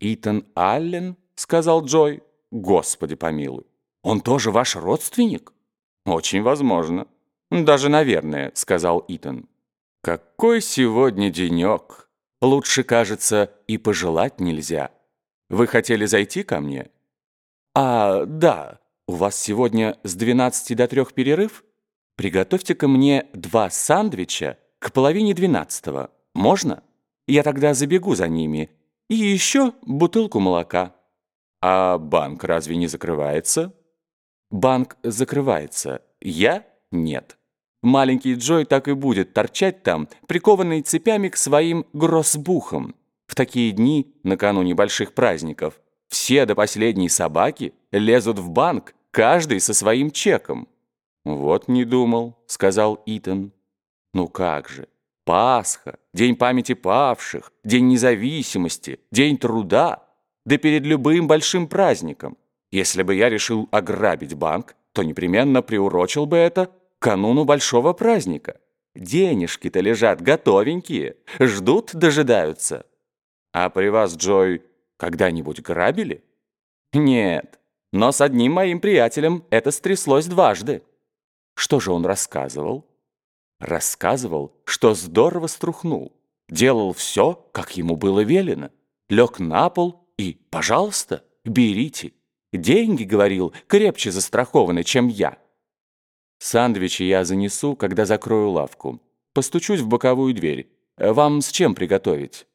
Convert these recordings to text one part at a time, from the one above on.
«Итан Аллен?» — сказал Джой. «Господи помилуй, он тоже ваш родственник?» «Очень возможно. Даже, наверное», — сказал Итан. «Какой сегодня денек! Лучше, кажется, и пожелать нельзя. Вы хотели зайти ко мне?» «А, да, у вас сегодня с 12 до 3 перерыв? Приготовьте-ка мне два сандвича к половине двенадцатого. Можно? Я тогда забегу за ними. И еще бутылку молока». «А банк разве не закрывается?» «Банк закрывается. Я — нет». Маленький Джой так и будет торчать там, прикованный цепями к своим гроссбухам. В такие дни, накануне больших праздников, все до последней собаки лезут в банк, каждый со своим чеком. «Вот не думал», — сказал Итан. «Ну как же, Пасха, День памяти павших, День независимости, День труда, да перед любым большим праздником. Если бы я решил ограбить банк, то непременно приурочил бы это кануну большого праздника. Денежки-то лежат готовенькие, ждут, дожидаются. А при вас, Джой, когда-нибудь грабили? Нет, но с одним моим приятелем это стряслось дважды. Что же он рассказывал? Рассказывал, что здорово струхнул. Делал все, как ему было велено. Лег на пол и, пожалуйста, берите. Деньги, говорил, крепче застрахованы, чем я. Сандвичи я занесу, когда закрою лавку. Постучусь в боковую дверь. Вам с чем приготовить?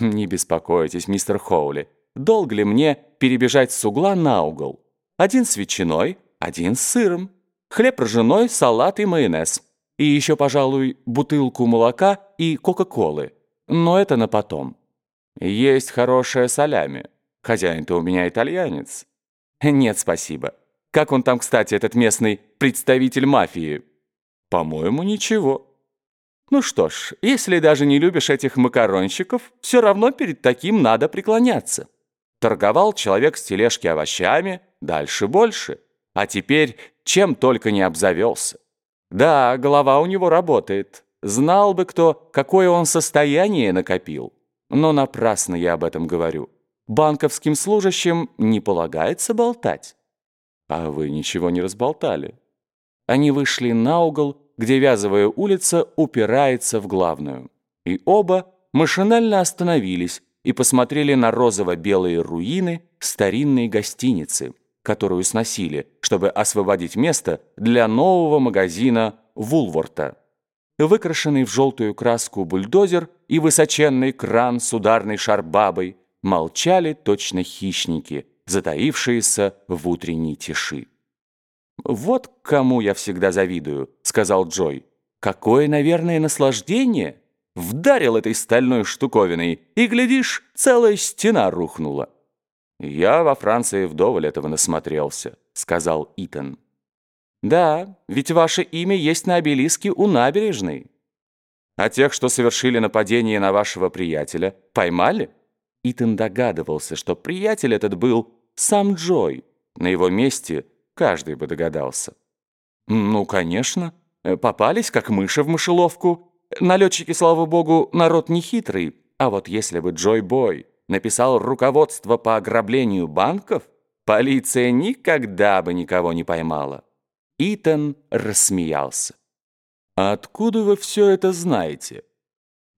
Не беспокойтесь, мистер Хоули. Долго ли мне перебежать с угла на угол? Один с ветчиной, один с сыром. Хлеб ржаной, салат и майонез. И еще, пожалуй, бутылку молока и кока-колы. Но это на потом. Есть хорошая солями. Хозяин-то у меня итальянец. Нет, спасибо. Как он там, кстати, этот местный представитель мафии? По-моему, ничего. Ну что ж, если даже не любишь этих макаронщиков, все равно перед таким надо преклоняться. Торговал человек с тележки овощами, дальше больше. А теперь чем только не обзавелся. Да, голова у него работает. Знал бы кто, какое он состояние накопил. Но напрасно я об этом говорю. Банковским служащим не полагается болтать. А вы ничего не разболтали. Они вышли на угол, где Вязовая улица упирается в главную. И оба машинально остановились и посмотрели на розово-белые руины старинной гостиницы, которую сносили, чтобы освободить место для нового магазина Вулворта. Выкрашенный в желтую краску бульдозер и высоченный кран с ударной шарбабой молчали точно хищники – затаившиеся в утренней тиши. «Вот кому я всегда завидую», — сказал Джой. «Какое, наверное, наслаждение!» Вдарил этой стальной штуковиной, и, глядишь, целая стена рухнула. «Я во Франции вдоволь этого насмотрелся», — сказал Итан. «Да, ведь ваше имя есть на обелиске у набережной. А тех, что совершили нападение на вашего приятеля, поймали?» Итан догадывался, что приятель этот был сам Джой. На его месте каждый бы догадался. «Ну, конечно. Попались, как мыши в мышеловку. Налетчики, слава богу, народ не хитрый. А вот если бы Джой Бой написал руководство по ограблению банков, полиция никогда бы никого не поймала». Итан рассмеялся. «А откуда вы все это знаете?»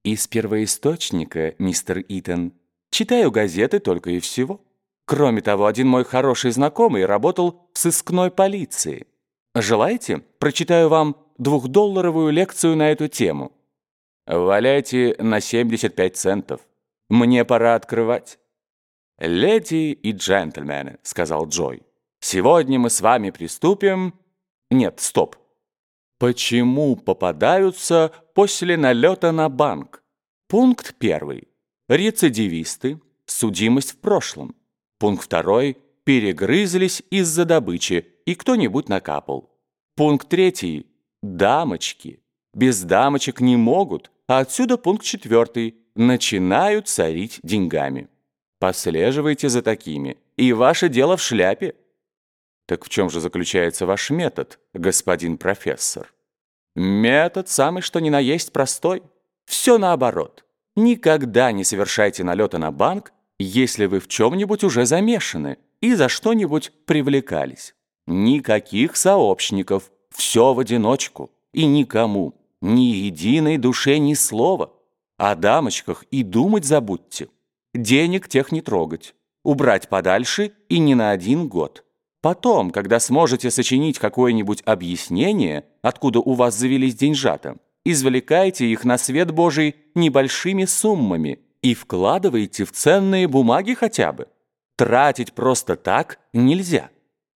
«Из первоисточника, мистер Итан». Читаю газеты только и всего. Кроме того, один мой хороший знакомый работал в сыскной полиции. Желаете, прочитаю вам двухдолларовую лекцию на эту тему? Валяйте на 75 центов. Мне пора открывать. «Леди и джентльмены», — сказал Джой, — «сегодня мы с вами приступим...» «Нет, стоп. Почему попадаются после налета на банк? Пункт первый. Рецидивисты, судимость в прошлом. Пункт второй. Перегрызлись из-за добычи, и кто-нибудь накапал. Пункт третий. Дамочки. Без дамочек не могут, а отсюда пункт четвертый. Начинают царить деньгами. Послеживайте за такими, и ваше дело в шляпе. Так в чем же заключается ваш метод, господин профессор? Метод самый что ни на есть простой. Все наоборот. Никогда не совершайте налета на банк, если вы в чем-нибудь уже замешаны и за что-нибудь привлекались. Никаких сообщников, все в одиночку, и никому, ни единой душе ни слова. О дамочках и думать забудьте. Денег тех не трогать, убрать подальше и не на один год. Потом, когда сможете сочинить какое-нибудь объяснение, откуда у вас завелись деньжата, извлекайте их на свет Божий небольшими суммами и вкладывайте в ценные бумаги хотя бы. Тратить просто так нельзя.